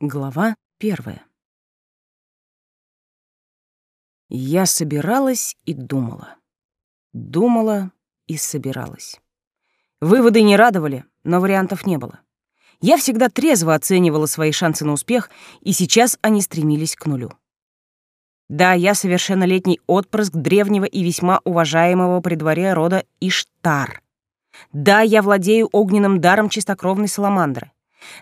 Глава первая. Я собиралась и думала. Думала и собиралась. Выводы не радовали, но вариантов не было. Я всегда трезво оценивала свои шансы на успех, и сейчас они стремились к нулю. Да, я совершеннолетний отпрыск древнего и весьма уважаемого при дворе рода Иштар. Да, я владею огненным даром чистокровной саламандры.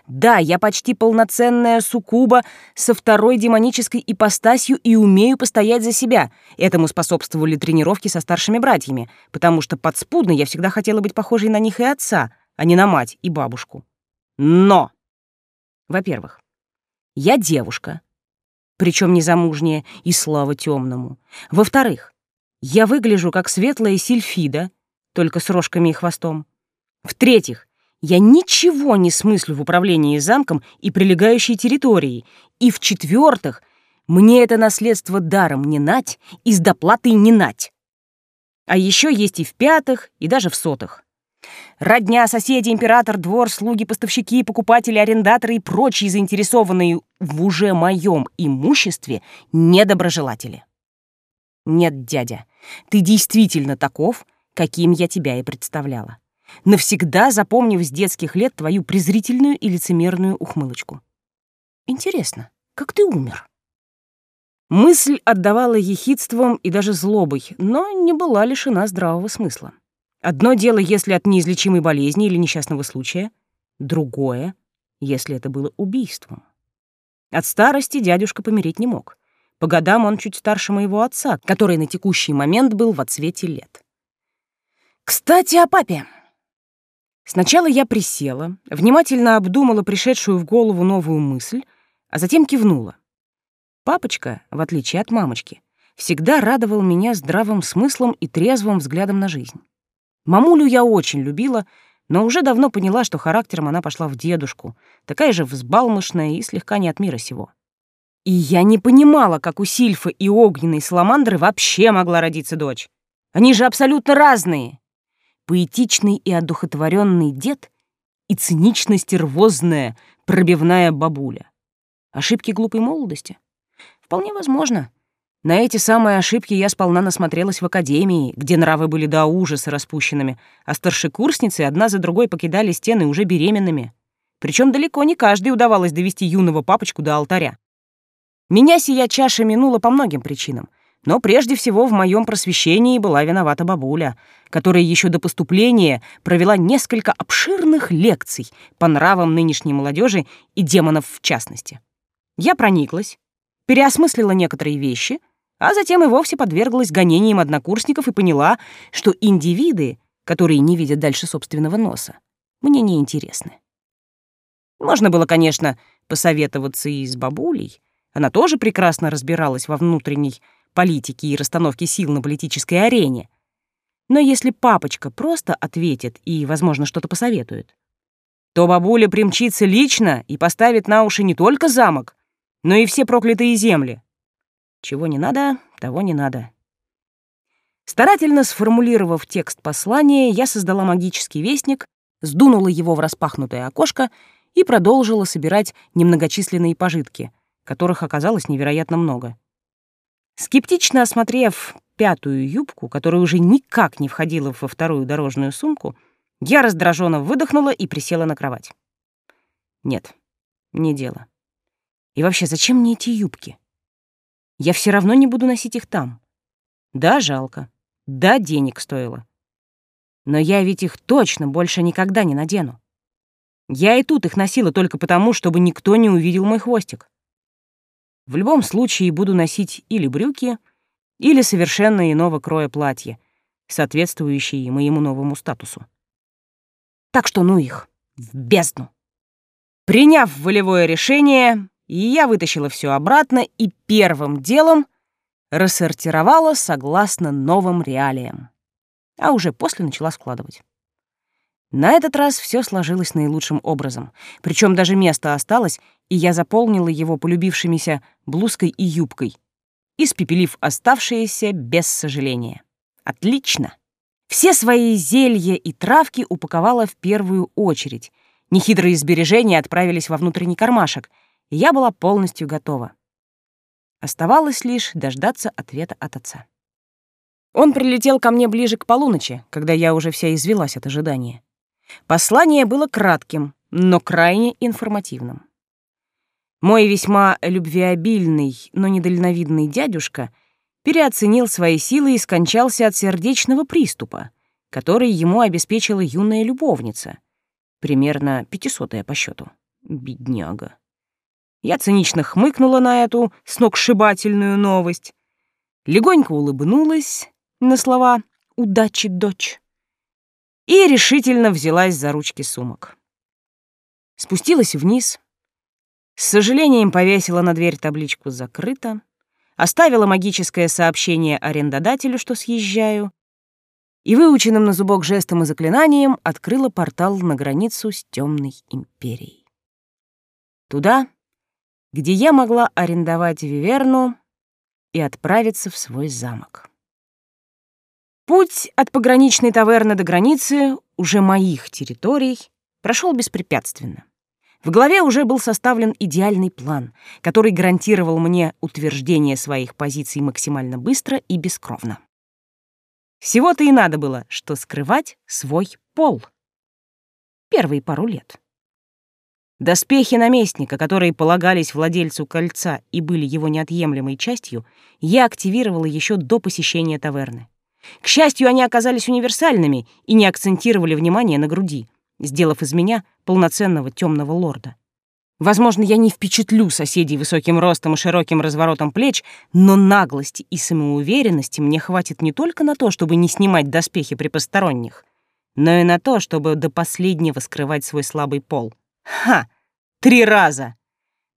Да, я почти полноценная суккуба со второй демонической ипостасью и умею постоять за себя. Этому способствовали тренировки со старшими братьями, потому что подспудно я всегда хотела быть похожей на них и отца, а не на мать и бабушку. Но! Во-первых, я девушка, причем незамужняя, и слава темному. Во-вторых, я выгляжу как светлая сильфида, только с рожками и хвостом. В-третьих, я ничего не смыслю в управлении замком и прилегающей территорией. И в-четвертых, мне это наследство даром не нать и с доплатой не нать. А еще есть и в пятых, и даже в сотых. Родня, соседи, император, двор, слуги, поставщики, покупатели, арендаторы и прочие заинтересованные в уже моем имуществе недоброжелатели. Нет, дядя, ты действительно таков, каким я тебя и представляла навсегда запомнив с детских лет твою презрительную и лицемерную ухмылочку. Интересно, как ты умер? Мысль отдавала ехидством и даже злобой, но не была лишена здравого смысла. Одно дело, если от неизлечимой болезни или несчастного случая, другое, если это было убийством. От старости дядюшка помереть не мог. По годам он чуть старше моего отца, который на текущий момент был в отсвете лет. Кстати, о папе. Сначала я присела, внимательно обдумала пришедшую в голову новую мысль, а затем кивнула. Папочка, в отличие от мамочки, всегда радовал меня здравым смыслом и трезвым взглядом на жизнь. Мамулю я очень любила, но уже давно поняла, что характером она пошла в дедушку, такая же взбалмошная и слегка не от мира сего. И я не понимала, как у Сильфа и огненной саламандры вообще могла родиться дочь. Они же абсолютно разные поэтичный и одухотворенный дед и цинично-стервозная пробивная бабуля. Ошибки глупой молодости? Вполне возможно. На эти самые ошибки я сполна насмотрелась в академии, где нравы были до ужаса распущенными, а старшекурсницы одна за другой покидали стены уже беременными. Причем далеко не каждой удавалось довести юного папочку до алтаря. Меня сия чаша минула по многим причинам, но прежде всего в моем просвещении была виновата бабуля, которая еще до поступления провела несколько обширных лекций по нравам нынешней молодежи и демонов в частности. Я прониклась, переосмыслила некоторые вещи, а затем и вовсе подверглась гонениям однокурсников и поняла, что индивиды, которые не видят дальше собственного носа, мне не интересны. Можно было, конечно, посоветоваться и с бабулей. Она тоже прекрасно разбиралась во внутренней политики и расстановки сил на политической арене. Но если папочка просто ответит и, возможно, что-то посоветует, то бабуля примчится лично и поставит на уши не только замок, но и все проклятые земли. Чего не надо, того не надо. Старательно сформулировав текст послания, я создала магический вестник, сдунула его в распахнутое окошко и продолжила собирать немногочисленные пожитки, которых оказалось невероятно много. Скептично осмотрев пятую юбку, которая уже никак не входила во вторую дорожную сумку, я раздраженно выдохнула и присела на кровать. Нет, не дело. И вообще, зачем мне эти юбки? Я все равно не буду носить их там. Да, жалко. Да, денег стоило. Но я ведь их точно больше никогда не надену. Я и тут их носила только потому, чтобы никто не увидел мой хвостик. В любом случае буду носить или брюки, или совершенно иного кроя платье, соответствующие моему новому статусу. Так что ну их, в бездну. Приняв волевое решение, я вытащила все обратно и первым делом рассортировала согласно новым реалиям, а уже после начала складывать. На этот раз все сложилось наилучшим образом. Причем даже место осталось, и я заполнила его полюбившимися блузкой и юбкой, испепелив оставшиеся без сожаления. Отлично! Все свои зелья и травки упаковала в первую очередь. Нехитрые сбережения отправились во внутренний кармашек, я была полностью готова. Оставалось лишь дождаться ответа от отца. Он прилетел ко мне ближе к полуночи, когда я уже вся извелась от ожидания. Послание было кратким, но крайне информативным. Мой весьма любвеобильный, но недальновидный дядюшка переоценил свои силы и скончался от сердечного приступа, который ему обеспечила юная любовница, примерно пятисотая по счету. Бедняга. Я цинично хмыкнула на эту сногсшибательную новость, легонько улыбнулась на слова «удачи, дочь» и решительно взялась за ручки сумок. Спустилась вниз, с сожалением повесила на дверь табличку «Закрыто», оставила магическое сообщение арендодателю, что съезжаю, и выученным на зубок жестом и заклинанием открыла портал на границу с темной империей. Туда, где я могла арендовать Виверну и отправиться в свой замок. Путь от пограничной таверны до границы, уже моих территорий, прошел беспрепятственно. В голове уже был составлен идеальный план, который гарантировал мне утверждение своих позиций максимально быстро и бескровно. Всего-то и надо было, что скрывать свой пол. Первые пару лет. Доспехи наместника, которые полагались владельцу кольца и были его неотъемлемой частью, я активировала еще до посещения таверны. К счастью, они оказались универсальными и не акцентировали внимание на груди, сделав из меня полноценного темного лорда. Возможно, я не впечатлю соседей высоким ростом и широким разворотом плеч, но наглости и самоуверенности мне хватит не только на то, чтобы не снимать доспехи при посторонних, но и на то, чтобы до последнего скрывать свой слабый пол. Ха! Три раза!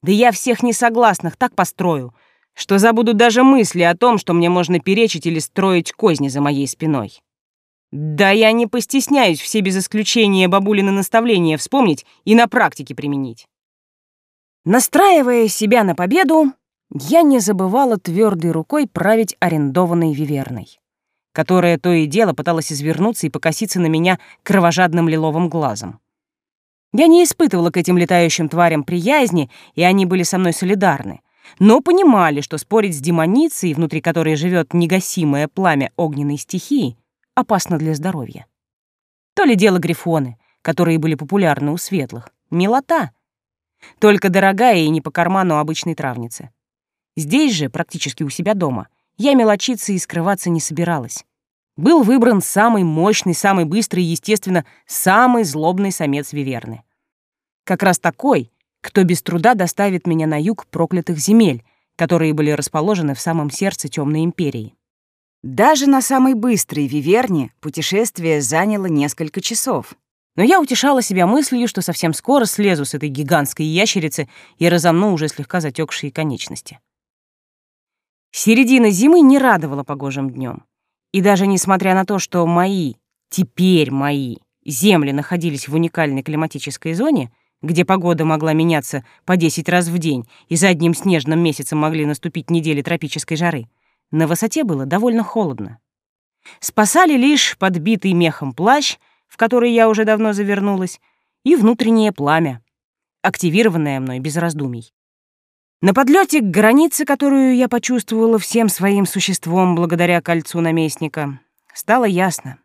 Да я всех несогласных так построю, что забуду даже мысли о том, что мне можно перечить или строить козни за моей спиной. Да я не постесняюсь все без исключения бабулины наставления вспомнить и на практике применить. Настраивая себя на победу, я не забывала твердой рукой править арендованной виверной, которая то и дело пыталась извернуться и покоситься на меня кровожадным лиловым глазом. Я не испытывала к этим летающим тварям приязни, и они были со мной солидарны, но понимали, что спорить с демоницей, внутри которой живет негасимое пламя огненной стихии, опасно для здоровья. То ли дело грифоны, которые были популярны у светлых. Милота. Только дорогая и не по карману обычной травницы. Здесь же, практически у себя дома, я мелочиться и скрываться не собиралась. Был выбран самый мощный, самый быстрый и, естественно, самый злобный самец Виверны. Как раз такой, кто без труда доставит меня на юг проклятых земель, которые были расположены в самом сердце Темной империи. Даже на самой быстрой Виверне путешествие заняло несколько часов. Но я утешала себя мыслью, что совсем скоро слезу с этой гигантской ящерицы и разомну уже слегка затекшие конечности. Середина зимы не радовала погожим днем. И даже несмотря на то, что мои, теперь мои, земли находились в уникальной климатической зоне, где погода могла меняться по 10 раз в день, и за одним снежным месяцем могли наступить недели тропической жары, на высоте было довольно холодно. Спасали лишь подбитый мехом плащ, в который я уже давно завернулась, и внутреннее пламя, активированное мной без раздумий. На подлете к границе, которую я почувствовала всем своим существом благодаря кольцу наместника, стало ясно.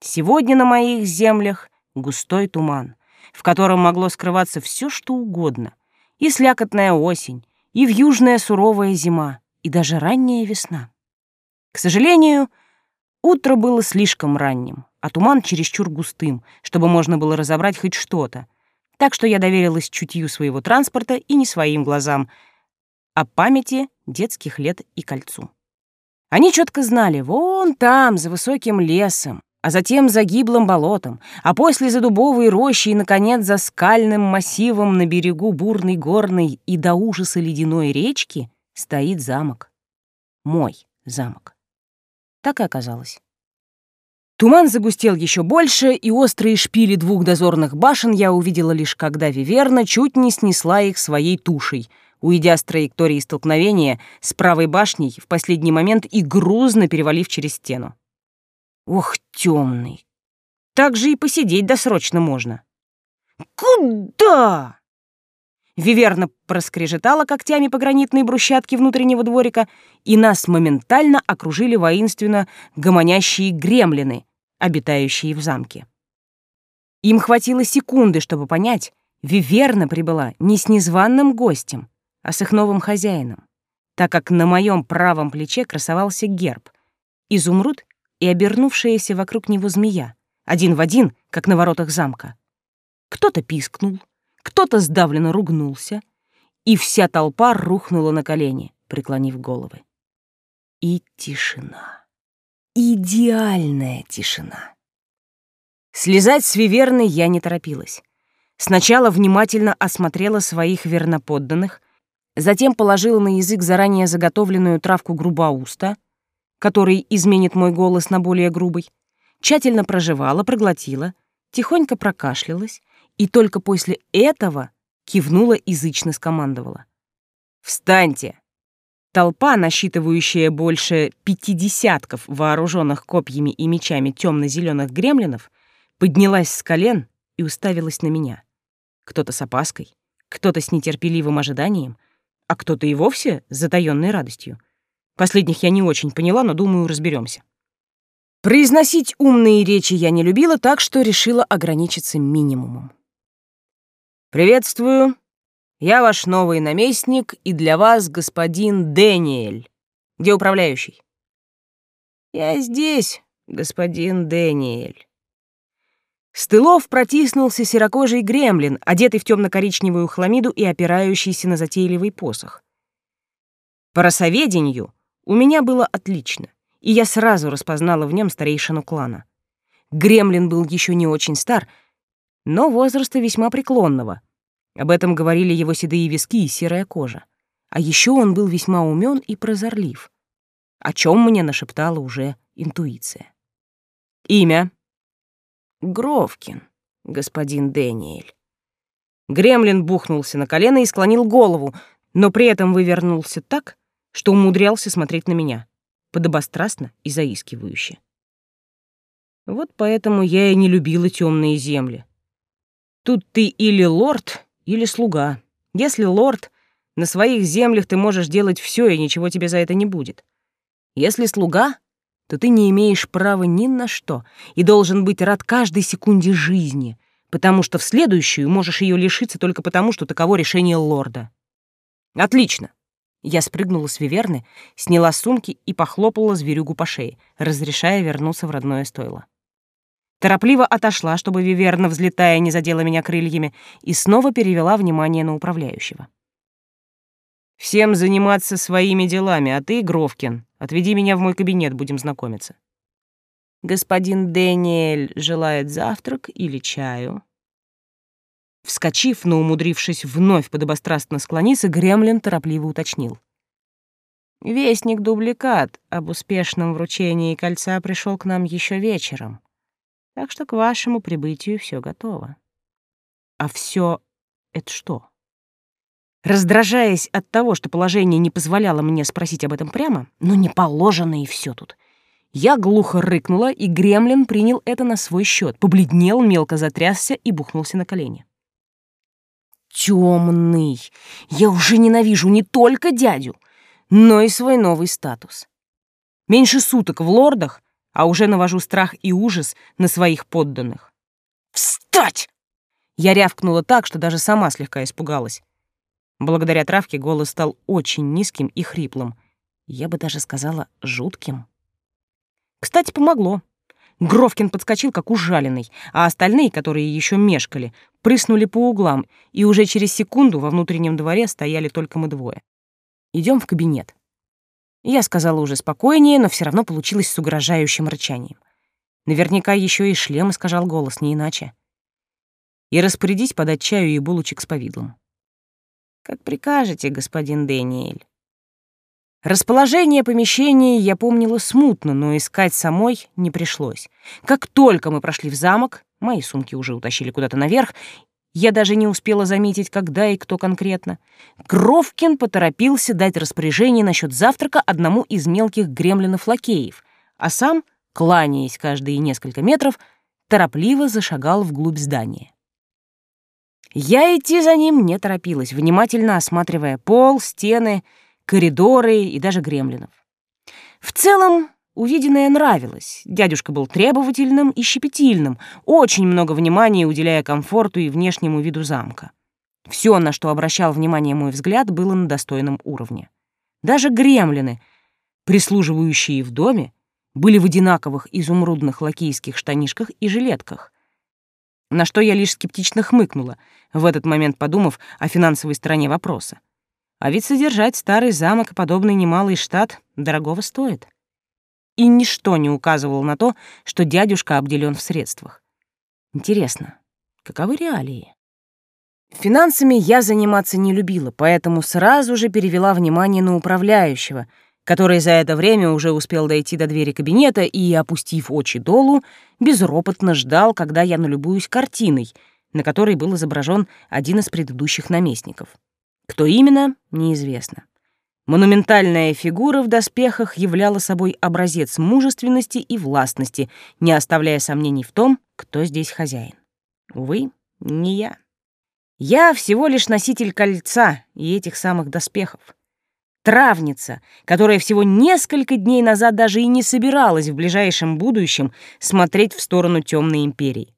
Сегодня на моих землях густой туман, в котором могло скрываться все, что угодно. И слякотная осень, и вьюжная суровая зима, и даже ранняя весна. К сожалению, утро было слишком ранним, а туман чересчур густым, чтобы можно было разобрать хоть что-то. Так что я доверилась чутью своего транспорта и не своим глазам, а памяти детских лет и кольцу. Они четко знали, вон там, за высоким лесом, а затем за гиблым болотом, а после за дубовой рощей и, наконец, за скальным массивом на берегу бурной горной и до ужаса ледяной речки стоит замок. Мой замок. Так и оказалось. Туман загустел еще больше, и острые шпили двух дозорных башен я увидела лишь когда Виверна чуть не снесла их своей тушей, уйдя с траектории столкновения с правой башней в последний момент и грузно перевалив через стену. Ох, темный. Так же и посидеть досрочно можно. Куда? Виверна проскрежетала когтями по гранитной брусчатке внутреннего дворика, и нас моментально окружили воинственно гомонящие гремлины, обитающие в замке. Им хватило секунды, чтобы понять, Виверна прибыла не с незваным гостем, а с их новым хозяином, так как на моем правом плече красовался герб — изумруд и обернувшаяся вокруг него змея, один в один, как на воротах замка. Кто-то пискнул, кто-то сдавленно ругнулся, и вся толпа рухнула на колени, преклонив головы. И тишина. Идеальная тишина. Слезать с виверны я не торопилась. Сначала внимательно осмотрела своих верноподданных, затем положила на язык заранее заготовленную травку грубоуста, который изменит мой голос на более грубый, тщательно прожевала, проглотила, тихонько прокашлялась и только после этого кивнула язычно скомандовала. «Встаньте!» Толпа, насчитывающая больше пяти десятков вооруженных копьями и мечами темно-зеленых гремлинов, поднялась с колен и уставилась на меня. Кто-то с опаской, кто-то с нетерпеливым ожиданием, а кто-то и вовсе с затаённой радостью. Последних я не очень поняла, но, думаю, разберемся. Произносить умные речи я не любила, так что решила ограничиться минимумом. «Приветствую. Я ваш новый наместник, и для вас господин Дэниэль. Где управляющий?» «Я здесь, господин Дэниэль». С тылов протиснулся серокожий гремлин, одетый в темно-коричневую хламиду и опирающийся на затейливый посох. По росоведению у меня было отлично, и я сразу распознала в нем старейшину клана. Гремлин был еще не очень стар, но возраста весьма преклонного. Об этом говорили его седые виски и серая кожа. А еще он был весьма умен и прозорлив, о чем мне нашептала уже интуиция. Имя Гровкин, господин Дэниэль. Гремлин бухнулся на колено и склонил голову, но при этом вывернулся так, что умудрялся смотреть на меня, подобострастно и заискивающе. Вот поэтому я и не любила темные земли. Тут ты или лорд, или слуга. Если лорд, на своих землях ты можешь делать все, и ничего тебе за это не будет. Если слуга, то ты не имеешь права ни на что и должен быть рад каждой секунде жизни, потому что в следующую можешь ее лишиться только потому, что таково решение лорда. Отлично. Я спрыгнула с виверны, сняла сумки и похлопала зверюгу по шее, разрешая вернуться в родное стойло. Торопливо отошла, чтобы виверна, взлетая, не задела меня крыльями, и снова перевела внимание на управляющего. Всем заниматься своими делами, а ты, Гровкин, отведи меня в мой кабинет, будем знакомиться. Господин Дэниэль желает завтрак или чаю? Вскочив, но умудрившись вновь подобострастно склониться, Гремлин торопливо уточнил. Вестник-дубликат об успешном вручении кольца пришел к нам еще вечером, так что к вашему прибытию все готово. А все это что? Раздражаясь от того, что положение не позволяло мне спросить об этом прямо, но не положено и все тут. Я глухо рыкнула, и гремлин принял это на свой счет, побледнел, мелко затрясся и бухнулся на колени. Темный! Я уже ненавижу не только дядю, но и свой новый статус. Меньше суток в лордах, а уже навожу страх и ужас на своих подданных. «Встать!» Я рявкнула так, что даже сама слегка испугалась. Благодаря травке голос стал очень низким и хриплым. Я бы даже сказала, жутким. Кстати, помогло. Гровкин подскочил, как ужаленный, а остальные, которые еще мешкали, прыснули по углам, и уже через секунду во внутреннем дворе стояли только мы двое. Идем в кабинет. Я сказала уже спокойнее, но все равно получилось с угрожающим рычанием. Наверняка еще и шлем искажал голос, не иначе. И распорядись подать чаю и булочек с повидлом. Как прикажете, господин Дэниэль. Расположение помещения я помнила смутно, но искать самой не пришлось. Как только мы прошли в замок, мои сумки уже утащили куда-то наверх, я даже не успела заметить, когда и кто конкретно. Гровкин поторопился дать распоряжение насчет завтрака одному из мелких гремлинов-лакеев, а сам, кланяясь каждые несколько метров, торопливо зашагал вглубь здания. Я идти за ним не торопилась, внимательно осматривая пол, стены, коридоры и даже гремлинов. В целом, увиденное нравилось. Дядюшка был требовательным и щепетильным, очень много внимания уделяя комфорту и внешнему виду замка. Все, на что обращал внимание мой взгляд, было на достойном уровне. Даже гремлины, прислуживающие в доме, были в одинаковых изумрудных лакейских штанишках и жилетках, на что я лишь скептично хмыкнула, в этот момент подумав о финансовой стороне вопроса. А ведь содержать старый замок и подобный немалый штат дорогого стоит. И ничто не указывало на то, что дядюшка обделен в средствах. Интересно, каковы реалии? Финансами я заниматься не любила, поэтому сразу же перевела внимание на управляющего — который за это время уже успел дойти до двери кабинета и, опустив очи долу, безропотно ждал, когда я налюбуюсь картиной, на которой был изображен один из предыдущих наместников. Кто именно, неизвестно. Монументальная фигура в доспехах являла собой образец мужественности и властности, не оставляя сомнений в том, кто здесь хозяин. Увы, не я. Я всего лишь носитель кольца и этих самых доспехов травница, которая всего несколько дней назад даже и не собиралась в ближайшем будущем смотреть в сторону темной империи.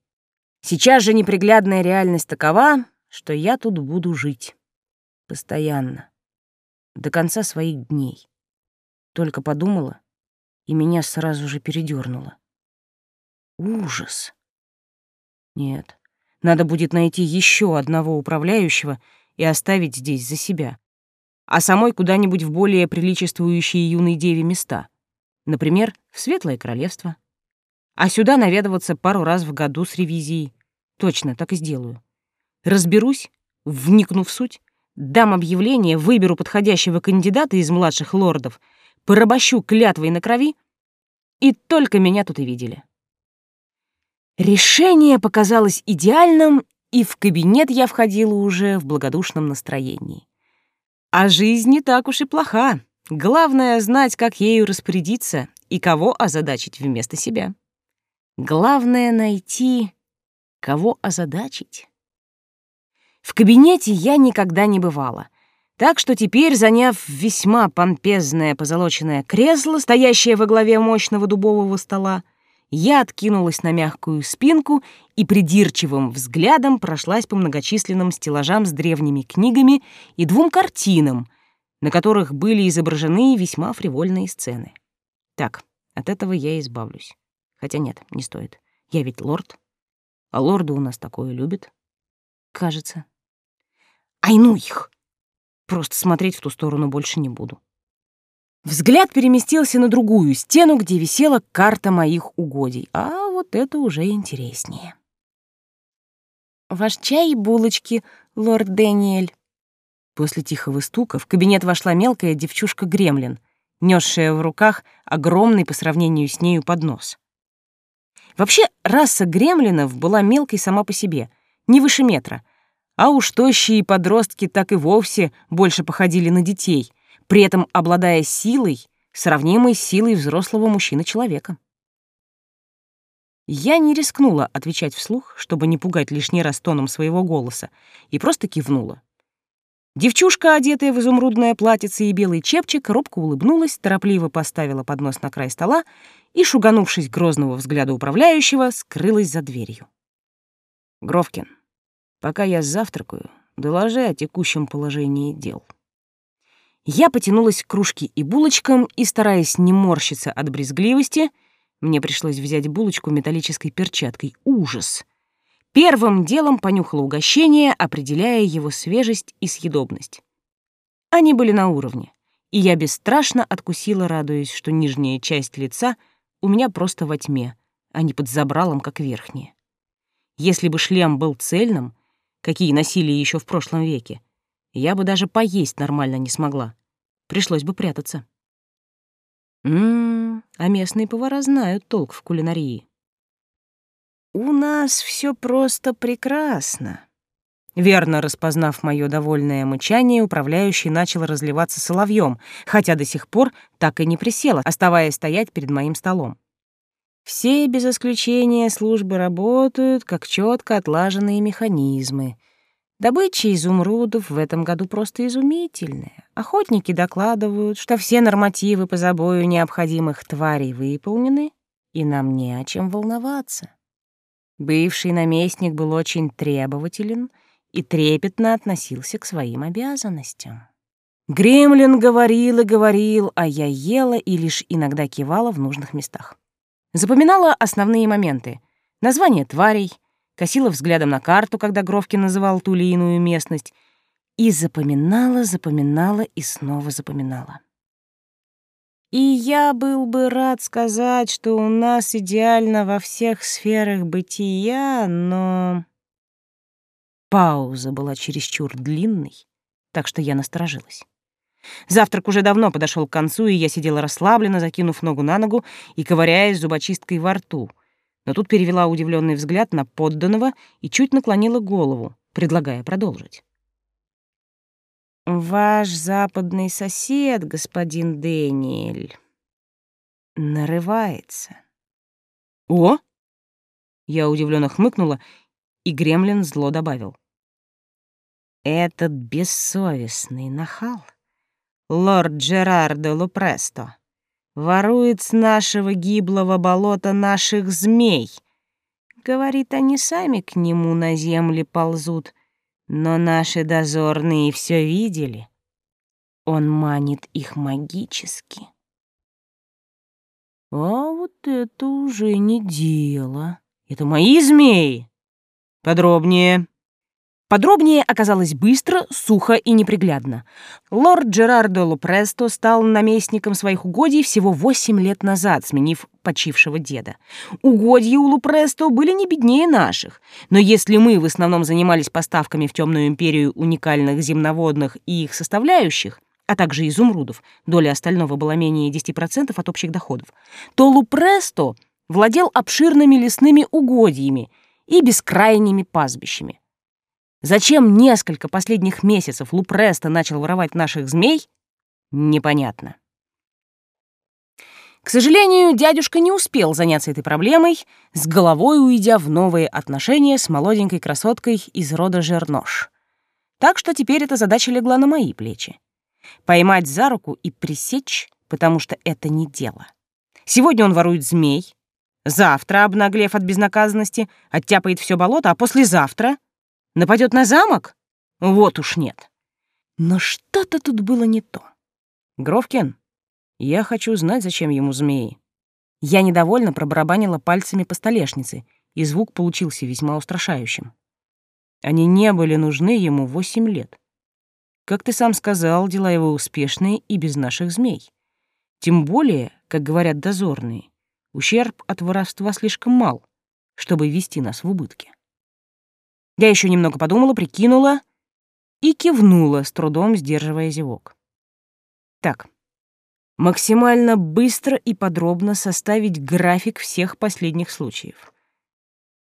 Сейчас же неприглядная реальность такова, что я тут буду жить. Постоянно. До конца своих дней. Только подумала, и меня сразу же передернуло. Ужас. Нет, надо будет найти еще одного управляющего и оставить здесь за себя а самой куда-нибудь в более приличествующие юной деве места. Например, в Светлое Королевство. А сюда наведываться пару раз в году с ревизией. Точно, так и сделаю. Разберусь, вникну в суть, дам объявление, выберу подходящего кандидата из младших лордов, порабощу клятвой на крови, и только меня тут и видели. Решение показалось идеальным, и в кабинет я входила уже в благодушном настроении. А жизнь не так уж и плоха. Главное — знать, как ею распорядиться и кого озадачить вместо себя. Главное — найти, кого озадачить. В кабинете я никогда не бывала, так что теперь, заняв весьма помпезное позолоченное кресло, стоящее во главе мощного дубового стола, я откинулась на мягкую спинку и придирчивым взглядом прошлась по многочисленным стеллажам с древними книгами и двум картинам, на которых были изображены весьма фривольные сцены. Так, от этого я избавлюсь. Хотя нет, не стоит. Я ведь лорд. А лорды у нас такое любят. Кажется. Ай ну их! Просто смотреть в ту сторону больше не буду. Взгляд переместился на другую стену, где висела карта моих угодий. А вот это уже интереснее. «Ваш чай и булочки, лорд Дэниэль». После тихого стука в кабинет вошла мелкая девчушка-гремлин, несшая в руках огромный по сравнению с нею поднос. Вообще, раса гремлинов была мелкой сама по себе, не выше метра, а уж тощие подростки так и вовсе больше походили на детей — при этом обладая силой, сравнимой с силой взрослого мужчины-человека. Я не рискнула отвечать вслух, чтобы не пугать лишний раз тоном своего голоса, и просто кивнула. Девчушка, одетая в изумрудное платьице и белый чепчик, робко улыбнулась, торопливо поставила поднос на край стола и, шуганувшись грозного взгляда управляющего, скрылась за дверью. «Гровкин, пока я завтракаю, доложи о текущем положении дел». Я потянулась к кружке и булочкам и, стараясь не морщиться от брезгливости, мне пришлось взять булочку металлической перчаткой. Ужас! Первым делом понюхала угощение, определяя его свежесть и съедобность. Они были на уровне, и я бесстрашно откусила, радуясь, что нижняя часть лица у меня просто во тьме, а не под забралом, как верхняя. Если бы шлем был цельным, какие носили еще в прошлом веке, я бы даже поесть нормально не смогла. Пришлось бы прятаться. Ммм, а местные повара знают толк в кулинарии. «У нас все просто прекрасно». Верно распознав мое довольное мычание, управляющий начал разливаться соловьем, хотя до сих пор так и не присела, оставаясь стоять перед моим столом. Все без исключения службы работают, как четко отлаженные механизмы. Добыча изумрудов в этом году просто изумительная. Охотники докладывают, что все нормативы по забою необходимых тварей выполнены, и нам не о чем волноваться. Бывший наместник был очень требователен и трепетно относился к своим обязанностям. Гремлин говорил и говорил, а я ела и лишь иногда кивала в нужных местах. Запоминала основные моменты. Название тварей, косила взглядом на карту, когда Гровкин называл ту или иную местность, и запоминала, запоминала и снова запоминала. И я был бы рад сказать, что у нас идеально во всех сферах бытия, но... Пауза была чересчур длинной, так что я насторожилась. Завтрак уже давно подошел к концу, и я сидела расслабленно, закинув ногу на ногу и ковыряясь зубочисткой во рту. Но тут перевела удивленный взгляд на подданного и чуть наклонила голову, предлагая продолжить. «Ваш западный сосед, господин Дэниэль, нарывается». «О!» Я удивленно хмыкнула, и Гремлин зло добавил. «Этот бессовестный нахал лорд Джерардо Лупресто, ворует с нашего гиблого болота наших змей. Говорит, они сами к нему на земле ползут, но наши дозорные все видели. Он манит их магически. А вот это уже не дело. Это мои змеи. Подробнее. Подробнее оказалось быстро, сухо и неприглядно. Лорд Джерардо Лупресто стал наместником своих угодий всего восемь лет назад, сменив почившего деда. Угодья у Лупресто были не беднее наших, но если мы в основном занимались поставками в Темную империю уникальных земноводных и их составляющих, а также изумрудов, доля остального была менее 10% от общих доходов, то Лупресто владел обширными лесными угодьями и бескрайними пастбищами. Зачем несколько последних месяцев Лупреста начал воровать наших змей, непонятно. К сожалению, дядюшка не успел заняться этой проблемой, с головой уйдя в новые отношения с молоденькой красоткой из рода Жернош. Так что теперь эта задача легла на мои плечи. Поймать за руку и пресечь, потому что это не дело. Сегодня он ворует змей, завтра, обнаглев от безнаказанности, оттяпает все болото, а послезавтра Нападет на замок? Вот уж нет. Но что-то тут было не то. Гровкин, я хочу знать, зачем ему змеи. Я недовольно пробарабанила пальцами по столешнице, и звук получился весьма устрашающим. Они не были нужны ему восемь лет. Как ты сам сказал, дела его успешные и без наших змей. Тем более, как говорят дозорные, ущерб от воровства слишком мал, чтобы вести нас в убытки. Я еще немного подумала, прикинула и кивнула, с трудом сдерживая зевок. Так, максимально быстро и подробно составить график всех последних случаев.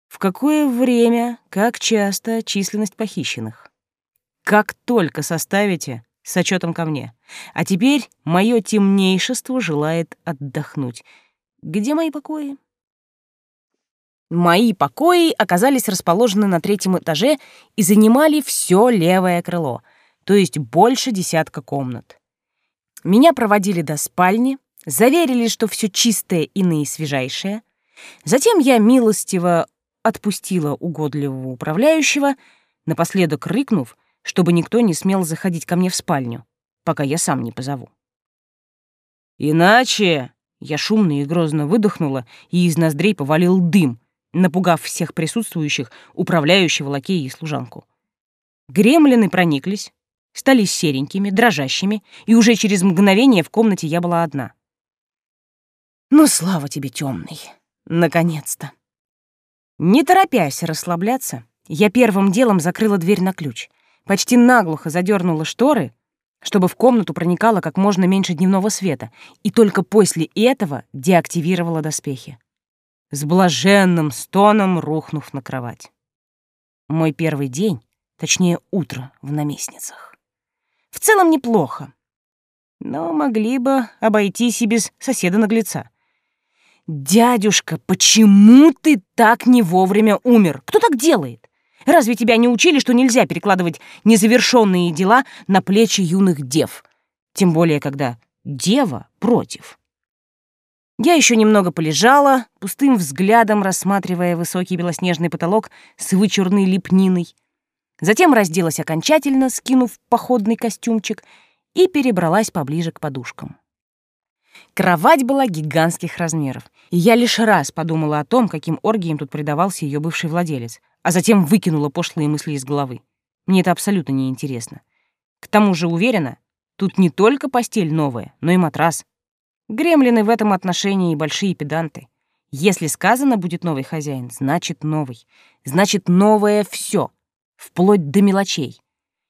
В какое время, как часто численность похищенных. Как только составите, с отчетом ко мне. А теперь мое темнейшество желает отдохнуть. Где мои покои? Мои покои оказались расположены на третьем этаже и занимали все левое крыло, то есть больше десятка комнат. Меня проводили до спальни, заверили, что все чистое и наисвежайшее. Затем я милостиво отпустила угодливого управляющего, напоследок рыкнув, чтобы никто не смел заходить ко мне в спальню, пока я сам не позову. «Иначе...» Я шумно и грозно выдохнула, и из ноздрей повалил дым, напугав всех присутствующих, управляющего лакея и служанку. Гремлины прониклись, стали серенькими, дрожащими, и уже через мгновение в комнате я была одна. «Ну, слава тебе, темный! Наконец-то!» Не торопясь расслабляться, я первым делом закрыла дверь на ключ, почти наглухо задернула шторы, чтобы в комнату проникало как можно меньше дневного света, и только после этого деактивировала доспехи с блаженным стоном рухнув на кровать. Мой первый день, точнее утро в наместницах. В целом неплохо, но могли бы обойтись и без соседа-наглеца. «Дядюшка, почему ты так не вовремя умер? Кто так делает? Разве тебя не учили, что нельзя перекладывать незавершенные дела на плечи юных дев? Тем более, когда дева против. Я еще немного полежала, пустым взглядом рассматривая высокий белоснежный потолок с вычурной лепниной. Затем разделась окончательно, скинув походный костюмчик, и перебралась поближе к подушкам. Кровать была гигантских размеров, и я лишь раз подумала о том, каким оргиям тут предавался ее бывший владелец, а затем выкинула пошлые мысли из головы. Мне это абсолютно не интересно. К тому же уверена, тут не только постель новая, но и матрас. Гремлины в этом отношении большие педанты. Если сказано будет новый хозяин, значит новый. Значит новое все, вплоть до мелочей.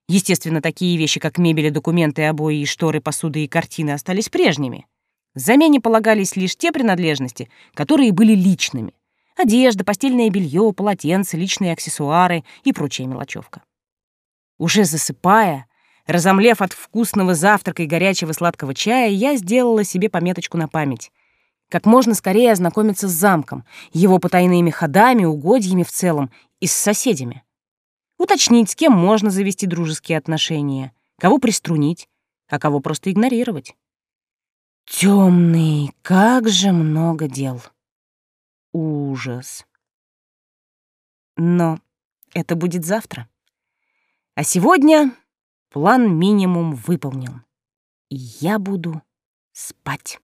Естественно, такие вещи, как мебель, документы, обои и шторы, посуды и картины остались прежними. Замене полагались лишь те принадлежности, которые были личными. Одежда, постельное белье, полотенца, личные аксессуары и прочая мелочевка. Уже засыпая, разомлев от вкусного завтрака и горячего сладкого чая, я сделала себе пометочку на память. Как можно скорее ознакомиться с замком, его потайными ходами, угодьями в целом и с соседями. Уточнить, с кем можно завести дружеские отношения, кого приструнить, а кого просто игнорировать. Темный, как же много дел. Ужас. Но это будет завтра. А сегодня план минимум выполнен. И я буду спать.